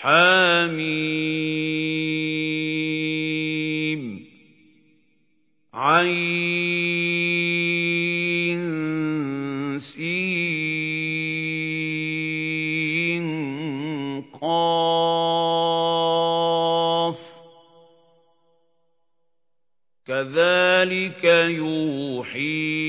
حميم. عين سين قاف. كذلك يوحي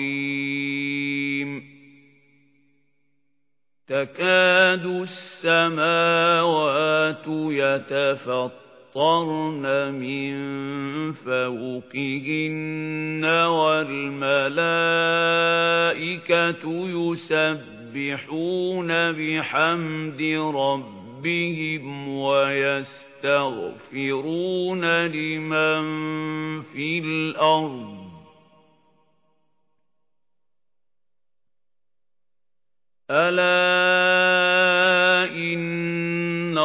تكاد السماوات يتفطرن من فوقهن والملائكة يسبحون بحمد ربهم ويستغفرون لمن في الأرض. ألا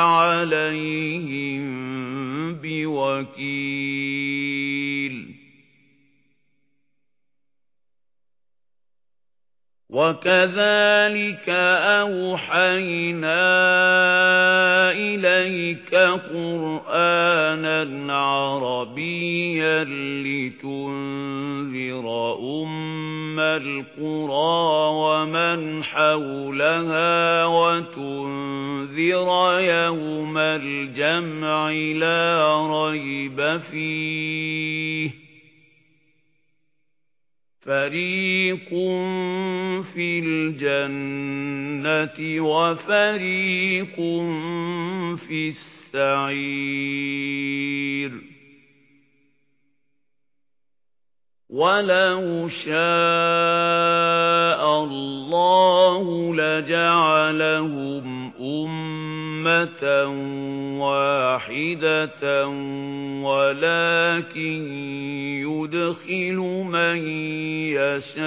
عليهم بوكيل. وَكَذَلِكَ أَوْحَيْنَا إِلَيْكَ قُرْآنًا عَرَبِيًّا لِتُنذِرَ أُمَّ الْقُرَى وَمَنْ حَوْلَهَا وَتُنذِرَ يَوْمَ الْجَمْعِ لَا رَيْبَ فِيهِ فَرِيقٌ فِي الْجَنَّةِ وَفَرِيقٌ فِي السَّعِيرِ وَلَوْ شَاءَ اللَّهُ لَجَعَلَهُمْ أُمَّةً وَاحِدَةً وَلَكِن يُدْخِلُ مَن يَشَاءُ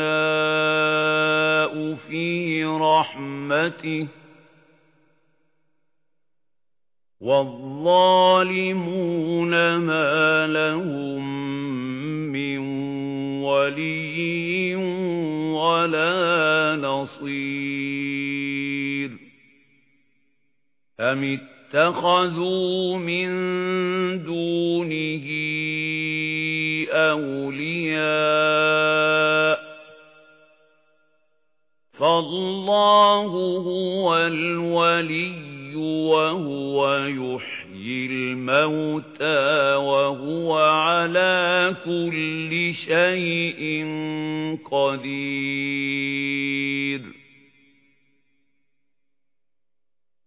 فِي رَحْمَتِهِ وَالظَّالِمُونَ مَا لَهُم مِّن وَلِيٍّ وَلَا نَصِيرٍ أَمِ اتَّخَذُوا مِن دُونِهِ أَوْلِيَاءَ فَاللَّهُ هُوَ الْوَلِيُّ وَهُوَ يُحْيِي الْمَوْتَى وَهُوَ عَلَى كُلِّ شَيْءٍ قَدِيرٌ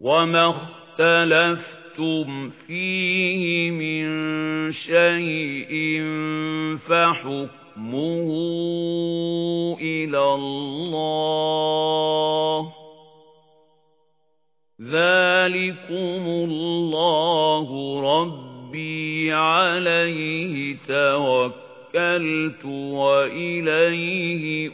وَمَا اخْتَلَفْتُمْ فِيهِ مِنْ شَيْءٍ فَحُكْمُهُ إِلَى اللَّهِ ذَلِكُمُ اللَّهُ رَبِّي عَلَيْهِ تَوَكَّلْتُ وَإِلَيْهِ